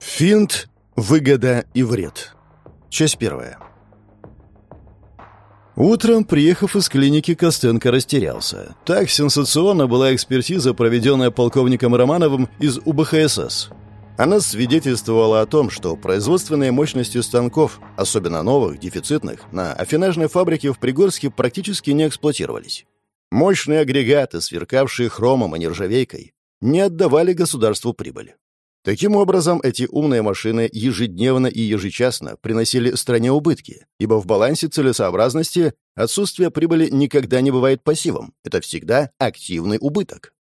Финт, выгода и вред. Часть первая. Утром, приехав из клиники, Костенко растерялся. Так сенсационно была экспертиза, проведенная полковником Романовым из УБХСС. Она свидетельствовала о том, что производственные мощности станков, особенно новых, дефицитных, на афинажной фабрике в Пригорске практически не эксплуатировались. Мощные агрегаты, сверкавшие хромом и нержавейкой, не отдавали государству прибыль. Таким образом, эти умные машины ежедневно и ежечасно приносили стране убытки, ибо в балансе целесообразности отсутствие прибыли никогда не бывает пассивом, это всегда активный убыток.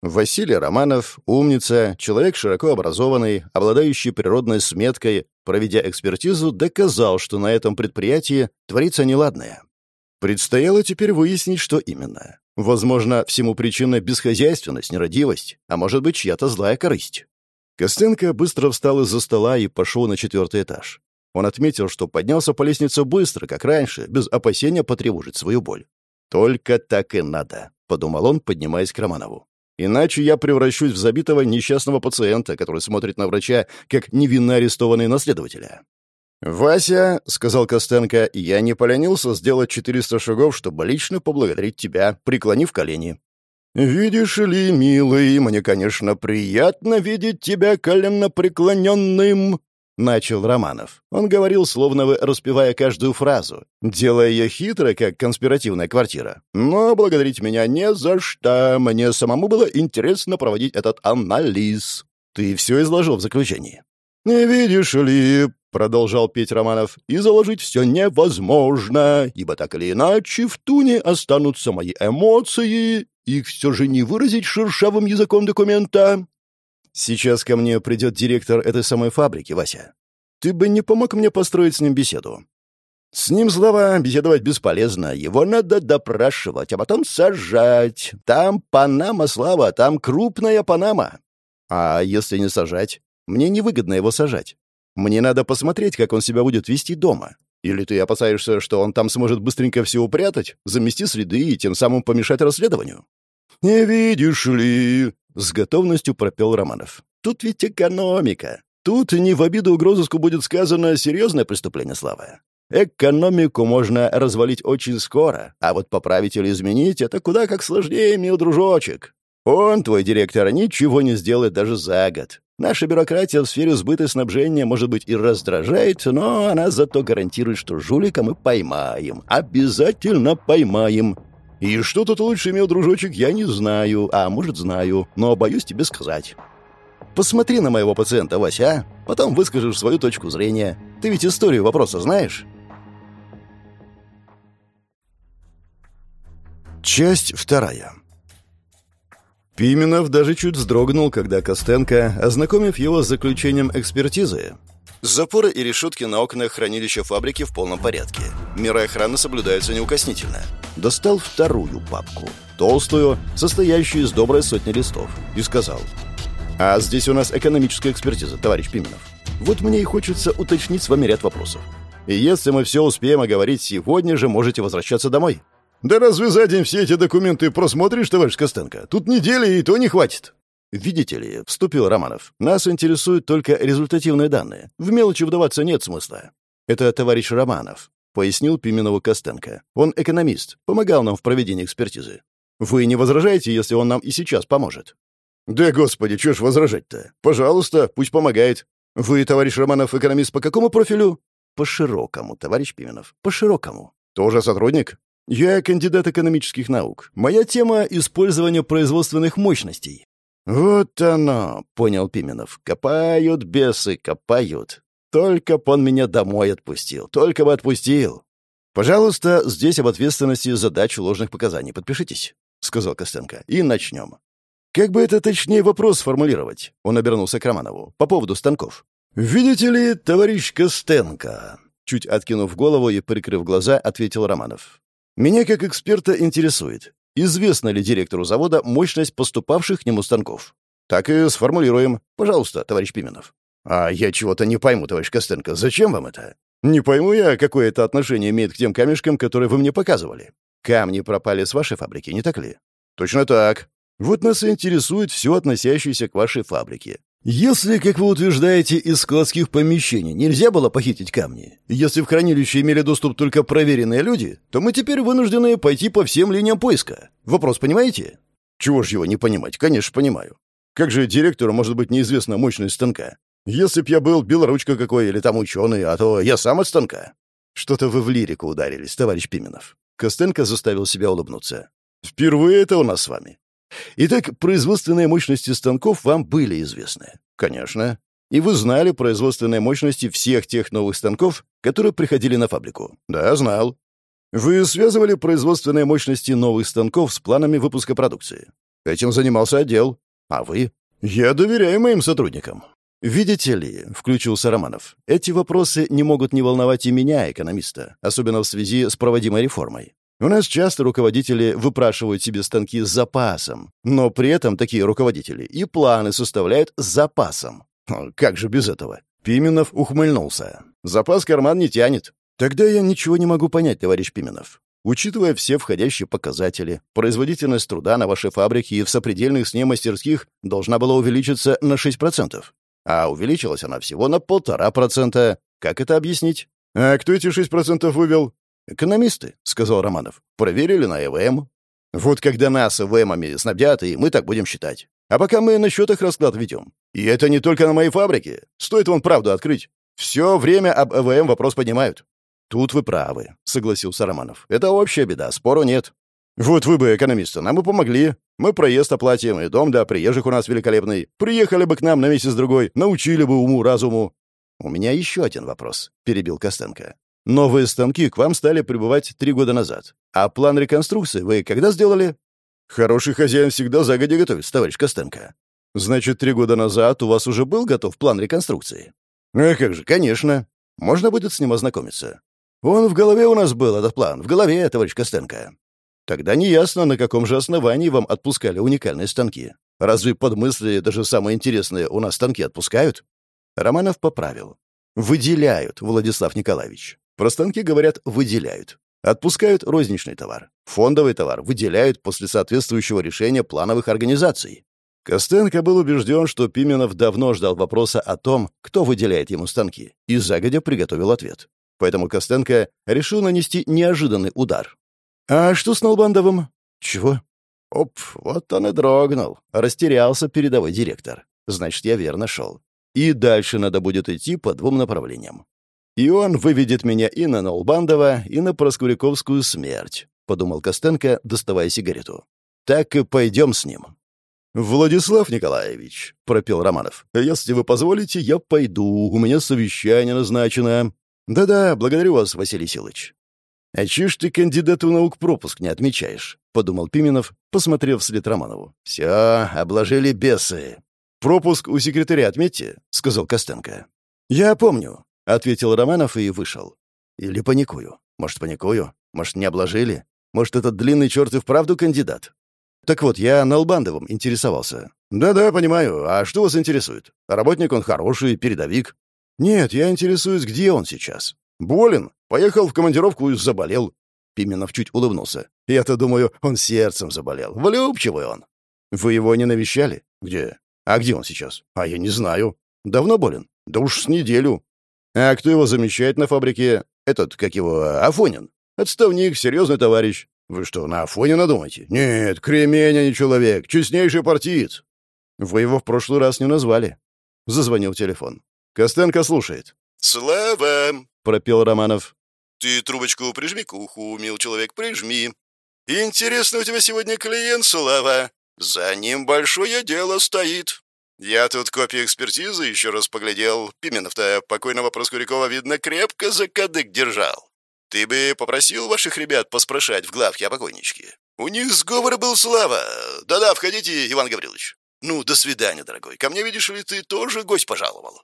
Василий Романов, умница, человек широко образованный, обладающий природной сметкой, проведя экспертизу, доказал, что на этом предприятии творится неладное. Предстояло теперь выяснить, что именно. Возможно, всему причина бесхозяйственность, нерадивость, а может быть, чья-то злая корысть. Костенко быстро встал из-за стола и пошел на четвертый этаж. Он отметил, что поднялся по лестнице быстро, как раньше, без опасения потревожить свою боль. «Только так и надо», — подумал он, поднимаясь к Романову. «Иначе я превращусь в забитого несчастного пациента, который смотрит на врача, как невинно арестованный наследователя». «Вася», — сказал Костенко, — «я не поленился сделать 400 шагов, чтобы лично поблагодарить тебя, преклонив колени. «Видишь ли, милый, мне, конечно, приятно видеть тебя коленопреклоненным», — начал Романов. Он говорил, словно бы распевая каждую фразу, делая ее хитро, как конспиративная квартира. «Но благодарить меня не за что. Мне самому было интересно проводить этот анализ». «Ты все изложил в заключении». «Не видишь ли», — продолжал петь Романов, — «и заложить все невозможно, ибо так или иначе в туне останутся мои эмоции, их все же не выразить шершавым языком документа. Сейчас ко мне придет директор этой самой фабрики, Вася. Ты бы не помог мне построить с ним беседу? С ним, Слава, беседовать бесполезно. Его надо допрашивать, а потом сажать. Там Панама, Слава, там крупная Панама. А если не сажать? Мне невыгодно его сажать. Мне надо посмотреть, как он себя будет вести дома. Или ты опасаешься, что он там сможет быстренько все упрятать, замести следы и тем самым помешать расследованию? «Не видишь ли...» — с готовностью пропел Романов. «Тут ведь экономика. Тут не в обиду угрозыску будет сказано серьезное преступление, Слава. Экономику можно развалить очень скоро, а вот поправить или изменить — это куда как сложнее, мил дружочек. Он, твой директор, ничего не сделает даже за год. Наша бюрократия в сфере сбыта и снабжения, может быть, и раздражает, но она зато гарантирует, что жулика мы поймаем. Обязательно поймаем. И что тут лучше имел дружочек, я не знаю, а может, знаю, но боюсь тебе сказать. Посмотри на моего пациента, Вася, а? Потом выскажешь свою точку зрения. Ты ведь историю вопроса знаешь? Часть вторая. Пименов даже чуть вздрогнул, когда Костенко, ознакомив его с заключением экспертизы, Запоры и решетки на окнах хранилища фабрики в полном порядке. Меры охраны соблюдаются неукоснительно. Достал вторую папку, толстую, состоящую из доброй сотни листов, и сказал. «А здесь у нас экономическая экспертиза, товарищ Пименов. Вот мне и хочется уточнить с вами ряд вопросов. И если мы все успеем оговорить сегодня же, можете возвращаться домой». «Да разве за день все эти документы просмотришь, товарищ Костенко? Тут недели и то не хватит». «Видите ли», — вступил Романов, — «нас интересуют только результативные данные. В мелочи вдаваться нет смысла». «Это товарищ Романов», — пояснил Пименову Костенко. «Он экономист, помогал нам в проведении экспертизы. Вы не возражаете, если он нам и сейчас поможет?» «Да, господи, чё ж возражать-то? Пожалуйста, пусть помогает. Вы, товарищ Романов, экономист по какому профилю?» «По широкому, товарищ Пименов, по широкому». «Тоже сотрудник?» «Я кандидат экономических наук. Моя тема — использование производственных мощностей. «Вот оно», — понял Пименов. «Копают бесы, копают. Только б он меня домой отпустил, только бы отпустил». «Пожалуйста, здесь об ответственности за дачу ложных показаний. Подпишитесь», — сказал Костенко. «И начнем». «Как бы это точнее вопрос сформулировать?» Он обернулся к Романову. «По поводу станков». «Видите ли, товарищ Костенко?» Чуть откинув голову и прикрыв глаза, ответил Романов. «Меня как эксперта интересует, Известна ли директору завода мощность поступавших к нему станков? Так и сформулируем. Пожалуйста, товарищ Пименов. А я чего-то не пойму, товарищ Костенко. Зачем вам это? Не пойму я, какое это отношение имеет к тем камешкам, которые вы мне показывали. Камни пропали с вашей фабрики, не так ли? Точно так. Вот нас и интересует все относящееся к вашей фабрике. Если, как вы утверждаете, из складских помещений нельзя было похитить камни, если в хранилище имели доступ только проверенные люди, то мы теперь вынуждены пойти по всем линиям поиска. Вопрос понимаете? Чего ж его не понимать? Конечно, понимаю. Как же директору может быть неизвестна мощность станка? Если б я был белоручка какой или там ученый, а то я сам от станка. Что-то вы в лирику ударились, товарищ Пименов. Костенко заставил себя улыбнуться. Впервые это у нас с вами. Итак, производственные мощности станков вам были известны. Конечно. И вы знали производственные мощности всех тех новых станков, которые приходили на фабрику. Да, знал. Вы связывали производственные мощности новых станков с планами выпуска продукции. Этим занимался отдел. А вы? Я доверяю моим сотрудникам. «Видите ли», — включился Романов, — «эти вопросы не могут не волновать и меня, экономиста, особенно в связи с проводимой реформой. У нас часто руководители выпрашивают себе станки с запасом, но при этом такие руководители и планы составляют с запасом. Как же без этого? Пименов ухмыльнулся. Запас карман не тянет. Тогда я ничего не могу понять, товарищ Пименов. Учитывая все входящие показатели, производительность труда на вашей фабрике и в сопредельных с ней мастерских должна была увеличиться на 6%. А увеличилась она всего на полтора процента. Как это объяснить? А кто эти 6% вывел? «Экономисты», — сказал Романов. «Проверили на ЭВМ». «Вот когда нас ЭВМами снабдят, и мы так будем считать. А пока мы на счетах расклад ведем. И это не только на моей фабрике. Стоит вам правду открыть. Все время об ЭВМ вопрос поднимают». «Тут вы правы», — согласился Романов. «Это общая беда, спору нет». «Вот вы бы, экономисты, нам бы помогли. Мы проезд оплатим, и дом для приезжих у нас великолепный. Приехали бы к нам на месяц-другой, научили бы уму-разуму». «У меня еще один вопрос», — перебил Костенко. Новые станки к вам стали прибывать три года назад. А план реконструкции вы когда сделали? Хороший хозяин всегда загодя готовится, товарищ Костенко. Значит, три года назад у вас уже был готов план реконструкции? А как же, конечно. Можно будет с ним ознакомиться. Он в голове у нас был, этот план. В голове, товарищ Костенко. Тогда неясно, на каком же основании вам отпускали уникальные станки. Разве под мысли даже самые интересные у нас станки отпускают? Романов поправил. Выделяют, Владислав Николаевич. Про станки говорят «выделяют». Отпускают розничный товар. Фондовый товар выделяют после соответствующего решения плановых организаций. Костенко был убежден, что Пименов давно ждал вопроса о том, кто выделяет ему станки, и загодя приготовил ответ. Поэтому Костенко решил нанести неожиданный удар. «А что с Налбандовым?» «Чего?» «Оп, вот он и дрогнул. Растерялся передовой директор. Значит, я верно шел. И дальше надо будет идти по двум направлениям. И он выведет меня и на Нолбандова, и на Проскуряковскую смерть», — подумал Костенко, доставая сигарету. «Так и пойдем с ним». «Владислав Николаевич», — пропел Романов, — «если вы позволите, я пойду. У меня совещание назначено». «Да-да, благодарю вас, Василий Силыч». «А чё ж ты кандидату наук пропуск не отмечаешь?» — подумал Пименов, посмотрев вслед Романову. «Все, обложили бесы». «Пропуск у секретаря отметьте», — сказал Костенко. «Я помню», — ответил Романов и вышел. «Или паникую. Может, паникую? Может, не обложили? Может, этот длинный черт и вправду кандидат?» «Так вот, я Налбандовым интересовался». «Да-да, понимаю. А что вас интересует? Работник он хороший, передовик». «Нет, я интересуюсь, где он сейчас». «Болен. Поехал в командировку и заболел». Пименов чуть улыбнулся. «Я-то думаю, он сердцем заболел. Влюбчивый он». «Вы его не навещали?» «Где?» «А где он сейчас?» «А я не знаю». «Давно болен?» «Да уж с неделю». А кто его замещает на фабрике? Этот, как его, Афонин. Отставник, серьезный товарищ. Вы что, на Афонина думаете? Нет, кремень, а не человек. Честнейший партиец. Вы его в прошлый раз не назвали. Зазвонил телефон. Костенко слушает. «Слава!» — пропел Романов. «Ты трубочку прижми к уху, мил человек, прижми. Интересно у тебя сегодня клиент, Слава. За ним большое дело стоит. Я тут копию экспертизы еще раз поглядел. Пименов-то покойного Проскурякова, видно, крепко за кадык держал. Ты бы попросил ваших ребят поспрашать в главке о покойничке. У них сговор был слава. Да-да, входите, Иван Гаврилович. Ну, до свидания, дорогой. Ко мне, видишь ли, ты тоже гость пожаловал.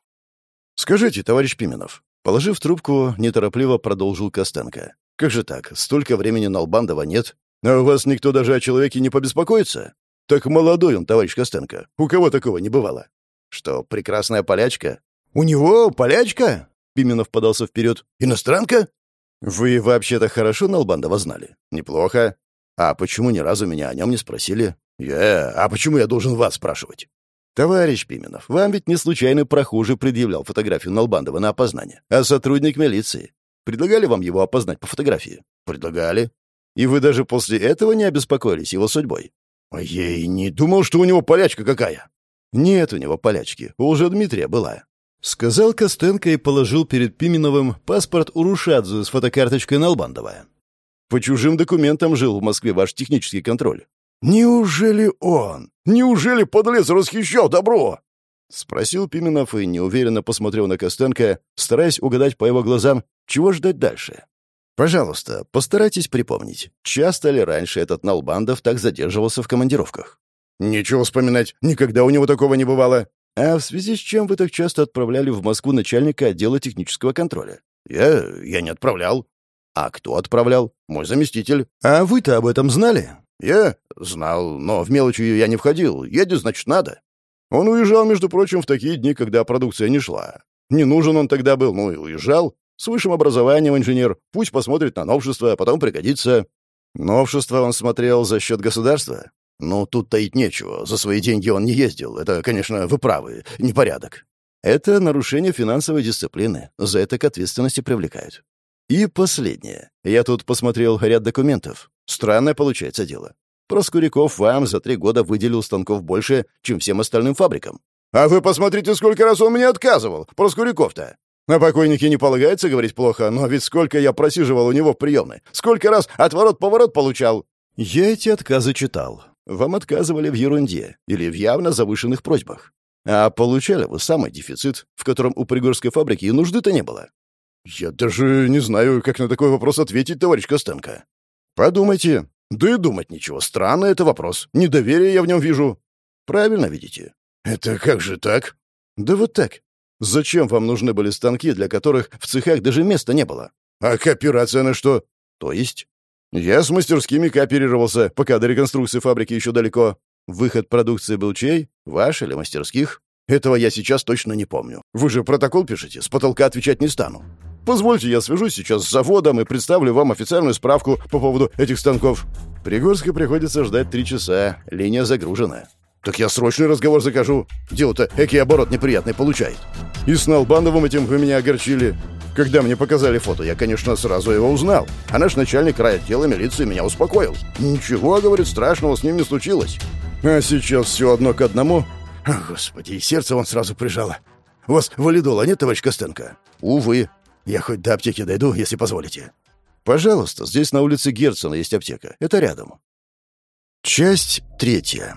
Скажите, товарищ Пименов. Положив трубку, неторопливо продолжил Костенко. Как же так? Столько времени на Албандова нет. А у вас никто даже о человеке не побеспокоится? Так молодой он, товарищ Костенко. У кого такого не бывало? Что, прекрасная полячка? У него полячка? Пименов подался вперед. Иностранка? Вы вообще-то хорошо Налбандова знали? Неплохо. А почему ни разу меня о нем не спросили? Я... А почему я должен вас спрашивать? «Товарищ Пименов, вам ведь не случайно прохожий предъявлял фотографию Налбандова на опознание, а сотрудник милиции. Предлагали вам его опознать по фотографии?» «Предлагали. И вы даже после этого не обеспокоились его судьбой?» «А я и не думал, что у него полячка какая». «Нет у него полячки, у уже Дмитрия была». Сказал Костенко и положил перед Пименовым паспорт Урушадзе с фотокарточкой Налбандова. «По чужим документам жил в Москве ваш технический контроль. «Неужели он? Неужели подлец расхищал добро?» — спросил Пименов и неуверенно посмотрел на Костенко, стараясь угадать по его глазам, чего ждать дальше. «Пожалуйста, постарайтесь припомнить, часто ли раньше этот Налбандов так задерживался в командировках?» «Нечего вспоминать, никогда у него такого не бывало». «А в связи с чем вы так часто отправляли в Москву начальника отдела технического контроля?» «Я... я не отправлял». «А кто отправлял? Мой заместитель». «А вы-то об этом знали?» «Я знал, но в мелочи я не входил. Едет, значит, надо». Он уезжал, между прочим, в такие дни, когда продукция не шла. Не нужен он тогда был, ну и уезжал. С высшим образованием инженер. Пусть посмотрит на новшество, а потом пригодится. Новшество он смотрел за счет государства? Ну, тут таить нечего. За свои деньги он не ездил. Это, конечно, вы правы. Непорядок. Это нарушение финансовой дисциплины. За это к ответственности привлекают. И последнее. Я тут посмотрел ряд документов. Странное получается дело. Проскуряков вам за три года выделил станков больше, чем всем остальным фабрикам. А вы посмотрите, сколько раз он мне отказывал, Проскуряков-то. На покойнике не полагается говорить плохо, но ведь сколько я просиживал у него в приемной, сколько раз отворот-поворот получал. Я эти отказы читал. Вам отказывали в ерунде или в явно завышенных просьбах. А получали вы самый дефицит, в котором у Пригорской фабрики и нужды-то не было. Я даже не знаю, как на такой вопрос ответить, товарищ Костенко. Подумайте. Да и думать ничего. Странный это вопрос. Недоверие я в нем вижу. Правильно видите? Это как же так? Да вот так. Зачем вам нужны были станки, для которых в цехах даже места не было? А кооперация на что? То есть? Я с мастерскими кооперировался, пока до реконструкции фабрики еще далеко. Выход продукции был чей? Ваш или мастерских? Этого я сейчас точно не помню. Вы же протокол пишете, с потолка отвечать не стану. Позвольте, я свяжусь сейчас с заводом и представлю вам официальную справку по поводу этих станков. Пригорской приходится ждать три часа. Линия загружена. Так я срочный разговор закажу. Дело-то экий оборот неприятный получает. И с Налбановым этим вы меня огорчили. Когда мне показали фото, я, конечно, сразу его узнал. А наш начальник райотдела милиции меня успокоил. Ничего, говорит, страшного с ним не случилось. А сейчас все одно к одному. Господи, и сердце он сразу прижало. У вас валидола нет, товарищ Костенко? Увы. Я хоть до аптеки дойду, если позволите. Пожалуйста, здесь на улице Герцена есть аптека. Это рядом. Часть третья.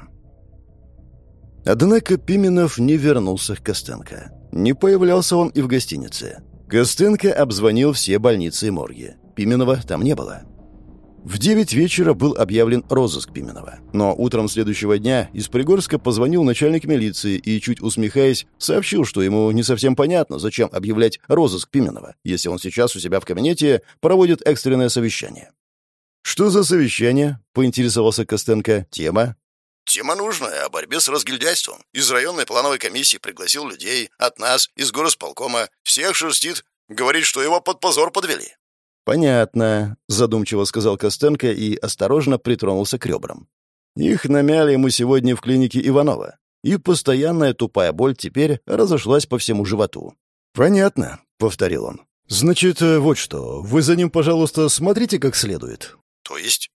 Однако Пименов не вернулся к Костенко. Не появлялся он и в гостинице. Костенко обзвонил все больницы и морги. Пименова там не было. В девять вечера был объявлен розыск Пименова. Но утром следующего дня из Пригорска позвонил начальник милиции и, чуть усмехаясь, сообщил, что ему не совсем понятно, зачем объявлять розыск Пименова, если он сейчас у себя в кабинете проводит экстренное совещание. «Что за совещание?» — поинтересовался Костенко. «Тема?» «Тема нужная, о борьбе с разгильдяйством. Из районной плановой комиссии пригласил людей, от нас, из горосполкома. Всех шерстит. Говорит, что его под позор подвели». «Понятно», — задумчиво сказал Костенко и осторожно притронулся к ребрам. «Их намяли ему сегодня в клинике Иванова, и постоянная тупая боль теперь разошлась по всему животу». «Понятно», — повторил он. «Значит, э, вот что. Вы за ним, пожалуйста, смотрите как следует». «То есть?»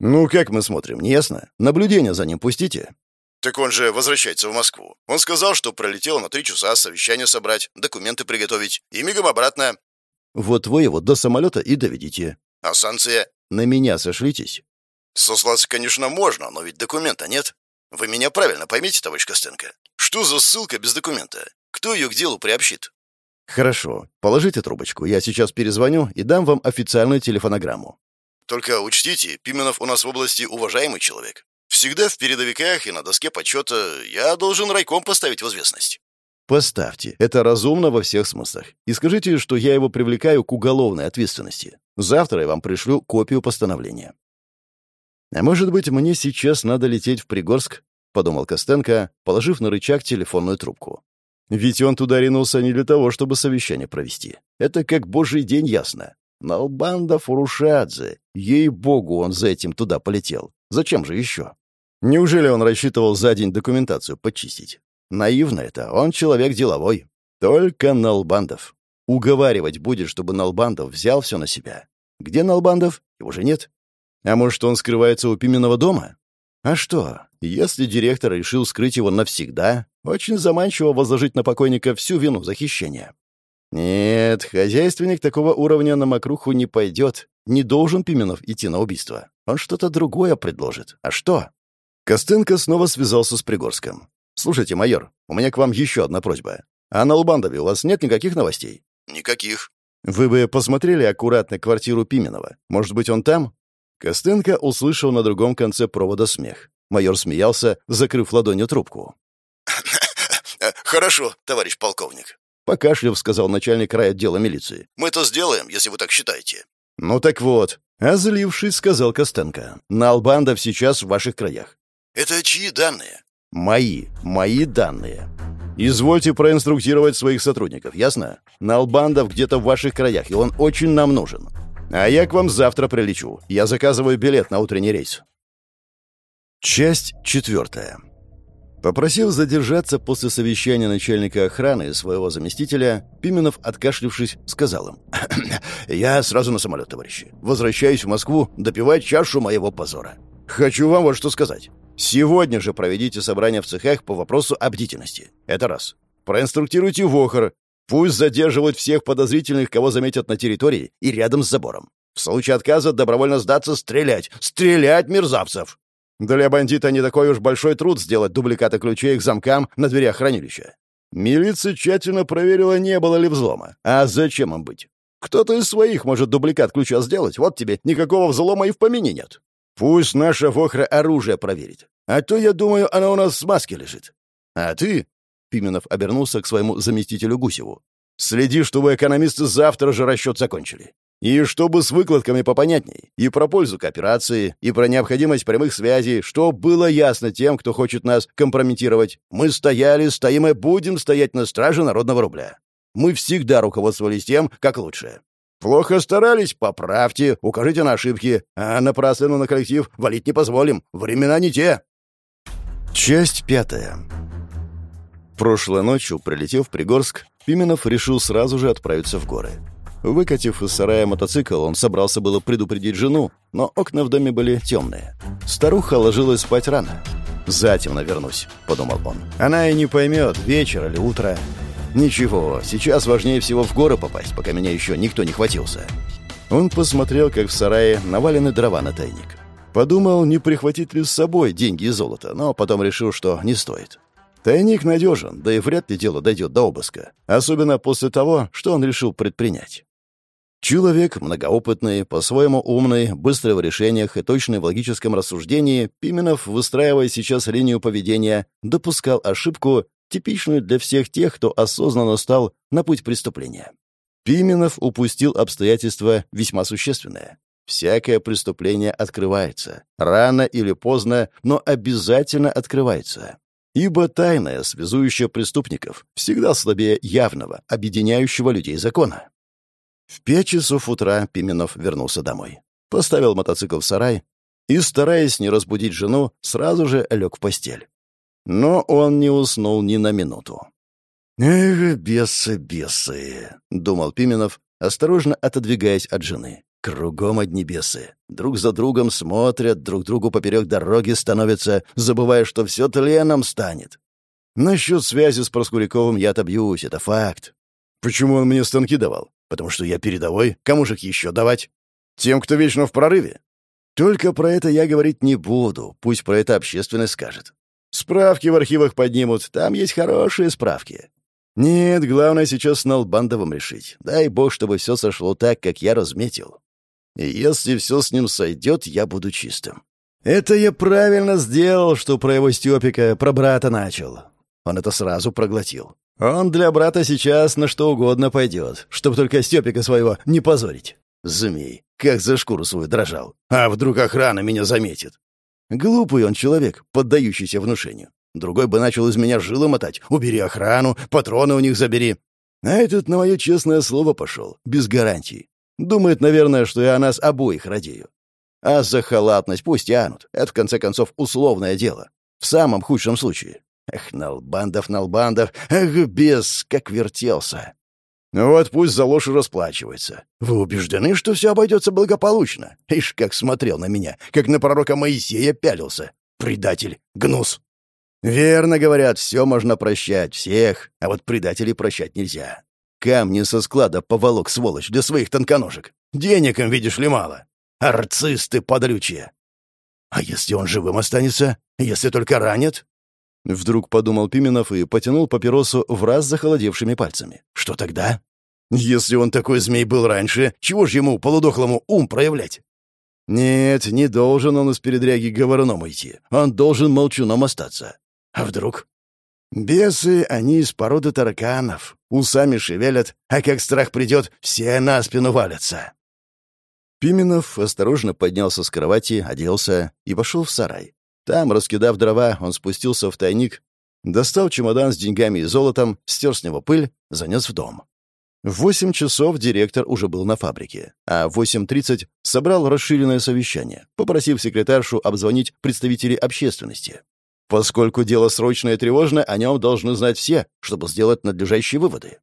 «Ну, как мы смотрим, не ясно? Наблюдение за ним пустите». «Так он же возвращается в Москву. Он сказал, что пролетел на три часа совещание собрать, документы приготовить и мигом обратно. Вот вы его до самолета и доведите. А санкция? На меня сошлитесь. Сослаться, конечно, можно, но ведь документа нет. Вы меня правильно поймите, товарищ Костенко. Что за ссылка без документа? Кто ее к делу приобщит? Хорошо. Положите трубочку. Я сейчас перезвоню и дам вам официальную телефонограмму. Только учтите, Пименов у нас в области уважаемый человек. Всегда в передовиках и на доске почета я должен райком поставить в известность. Поставьте. Это разумно во всех смыслах. И скажите, что я его привлекаю к уголовной ответственности. Завтра я вам пришлю копию постановления. А может быть, мне сейчас надо лететь в Пригорск? Подумал Костенко, положив на рычаг телефонную трубку. Ведь он туда ринулся не для того, чтобы совещание провести. Это как божий день ясно. Но банда Фурушадзе, ей-богу, он за этим туда полетел. Зачем же еще? Неужели он рассчитывал за день документацию почистить? Наивно это, он человек деловой. Только Налбандов. Уговаривать будет, чтобы Налбандов взял все на себя. Где Налбандов? Его же нет. А может, он скрывается у Пименного дома? А что, если директор решил скрыть его навсегда, очень заманчиво возложить на покойника всю вину за хищение. Нет, хозяйственник такого уровня на мокруху не пойдет. Не должен Пименов идти на убийство. Он что-то другое предложит. А что? Костенко снова связался с Пригорском. «Слушайте, майор, у меня к вам еще одна просьба. А на Лубандове у вас нет никаких новостей?» «Никаких». «Вы бы посмотрели аккуратно квартиру Пименова. Может быть, он там?» Костенко услышал на другом конце провода смех. Майор смеялся, закрыв ладонью трубку. «Хорошо, товарищ полковник», — покашлив сказал начальник райотдела милиции. «Мы это сделаем, если вы так считаете». «Ну так вот», — озлившись, сказал Костенко. «Налбандов сейчас в ваших краях». «Это чьи данные?» «Мои. Мои данные. Извольте проинструктировать своих сотрудников, ясно? Налбандов где-то в ваших краях, и он очень нам нужен. А я к вам завтра прилечу. Я заказываю билет на утренний рейс. Часть четвертая. Попросив задержаться после совещания начальника охраны своего заместителя, Пименов, откашлившись, сказал им. «Я сразу на самолет, товарищи. Возвращаюсь в Москву допивать чашу моего позора. Хочу вам вот что сказать. Сегодня же проведите собрание в цехах по вопросу о бдительности. Это раз. Проинструктируйте ВОХР, Пусть задерживают всех подозрительных, кого заметят на территории и рядом с забором. В случае отказа добровольно сдаться стрелять. Стрелять мерзавцев! Для бандита не такой уж большой труд сделать дубликаты ключей к замкам на дверях хранилища. Милиция тщательно проверила, не было ли взлома. А зачем им быть? Кто-то из своих может дубликат ключа сделать. Вот тебе никакого взлома и в помине нет. Пусть наша Вохра оружие проверит. А то, я думаю, она у нас в смазке лежит. А ты Пименов обернулся к своему заместителю Гусеву. «Следи, чтобы экономисты завтра же расчет закончили. И чтобы с выкладками попонятней. И про пользу кооперации, и про необходимость прямых связей, что было ясно тем, кто хочет нас компрометировать. Мы стояли, стоим и будем стоять на страже народного рубля. Мы всегда руководствовались тем, как лучше. Плохо старались? Поправьте, укажите на ошибки. А напрасленно на коллектив валить не позволим. Времена не те». Часть пятая. Прошлой ночью, прилетев в Пригорск, Пименов решил сразу же отправиться в горы. Выкатив из сарая мотоцикл, он собрался было предупредить жену, но окна в доме были темные. Старуха ложилась спать рано. «Затемно вернусь», — подумал он. «Она и не поймет, вечер или утро. Ничего, сейчас важнее всего в горы попасть, пока меня еще никто не хватился». Он посмотрел, как в сарае навалены дрова на тайник. Подумал, не прихватить ли с собой деньги и золото, но потом решил, что не стоит. Тайник надежен, да и вряд ли дело дойдет до обыска, особенно после того, что он решил предпринять. Человек многоопытный, по-своему умный, быстрый в решениях и точный в логическом рассуждении, Пименов, выстраивая сейчас линию поведения, допускал ошибку, типичную для всех тех, кто осознанно стал на путь преступления. Пименов упустил обстоятельства весьма существенные. Всякое преступление открывается. Рано или поздно, но обязательно открывается. Ибо тайное, связующее преступников, всегда слабее явного, объединяющего людей закона. В пять часов утра Пименов вернулся домой. Поставил мотоцикл в сарай и, стараясь не разбудить жену, сразу же лег в постель. Но он не уснул ни на минуту. «Эх, бесы, бесы!» — думал Пименов, осторожно отодвигаясь от жены. Кругом одни бесы. Друг за другом смотрят, друг другу поперек дороги становятся, забывая, что все тленом станет. Насчет связи с Проскуряковым я отобьюсь, это факт. Почему он мне станки давал? Потому что я передовой. Кому же их еще давать? Тем, кто вечно в прорыве. Только про это я говорить не буду. Пусть про это общественность скажет. Справки в архивах поднимут. Там есть хорошие справки. Нет, главное сейчас с Налбандовым решить. Дай бог, чтобы все сошло так, как я разметил. И если все с ним сойдет, я буду чистым. Это я правильно сделал, что про его Степика, про брата начал. Он это сразу проглотил. Он для брата сейчас на что угодно пойдет, чтобы только Степика своего не позорить. Змей, как за шкуру свою дрожал. А вдруг охрана меня заметит? Глупый он человек, поддающийся внушению. Другой бы начал из меня жилы мотать. Убери охрану, патроны у них забери. А этот на мое честное слово пошел, без гарантий. Думает, наверное, что я о нас обоих радею. А за халатность пусть тянут. Это, в конце концов, условное дело. В самом худшем случае. Эх, Налбандов, Налбандов, эх, бес, как вертелся. Ну вот пусть за ложь расплачивается. Вы убеждены, что все обойдется благополучно? Ишь, как смотрел на меня, как на пророка Моисея пялился. Предатель, гнус. Верно говорят, все можно прощать, всех, а вот предателей прощать нельзя. Камни со склада поволок, сволочь, для своих тонконожек. Денег им, видишь ли, мало. Арцисты подрючие. А если он живым останется? Если только ранит? Вдруг подумал Пименов и потянул папиросу в раз захолодевшими пальцами. Что тогда? Если он такой змей был раньше, чего ж ему, полудохлому, ум проявлять? Нет, не должен он из передряги говоруном идти. Он должен молчуном остаться. А вдруг? Бесы, они из породы тараканов. Усами шевелят, а как страх придет, все на спину валятся. Пименов осторожно поднялся с кровати, оделся и пошел в сарай. Там, раскидав дрова, он спустился в тайник, достал чемодан с деньгами и золотом, стер с него пыль, занес в дом. В восемь часов директор уже был на фабрике, а в 8.30 собрал расширенное совещание, попросив секретаршу обзвонить представителей общественности. Поскольку дело срочное и тревожное, о нем должны знать все, чтобы сделать надлежащие выводы.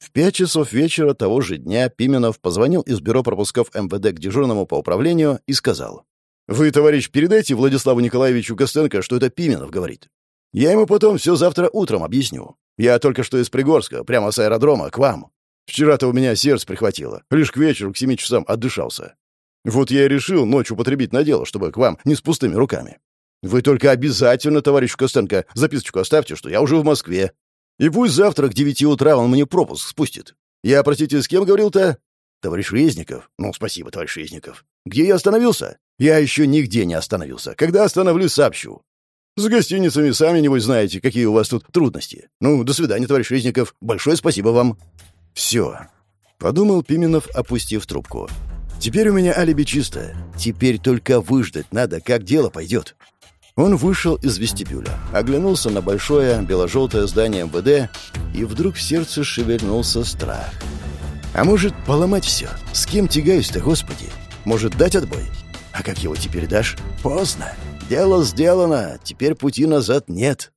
В пять часов вечера того же дня Пименов позвонил из бюро пропусков МВД к дежурному по управлению и сказал. «Вы, товарищ, передайте Владиславу Николаевичу Костенко, что это Пименов говорит. Я ему потом все завтра утром объясню. Я только что из Пригорска, прямо с аэродрома, к вам. Вчера-то у меня сердце прихватило. Лишь к вечеру, к семи часам отдышался. Вот я и решил ночь употребить на дело, чтобы к вам не с пустыми руками. Вы только обязательно, товарищ Костенко, записочку оставьте, что я уже в Москве. И пусть завтра к девяти утра он мне пропуск спустит. Я, простите, с кем говорил-то? Товарищ Резников. Ну, спасибо, товарищ Резников. Где я остановился? Я еще нигде не остановился. Когда остановлюсь, сообщу. С гостиницами сами, небось, знаете, какие у вас тут трудности. Ну, до свидания, товарищ Резников. Большое спасибо вам. Все. Подумал Пименов, опустив трубку. Теперь у меня алиби чистое. Теперь только выждать надо, как дело пойдет. Он вышел из вестибюля, оглянулся на большое бело-желтое здание МВД, и вдруг в сердце шевельнулся страх. «А может, поломать все? С кем тягаюсь-то, Господи? Может, дать отбой? А как его теперь дашь? Поздно. Дело сделано, теперь пути назад нет».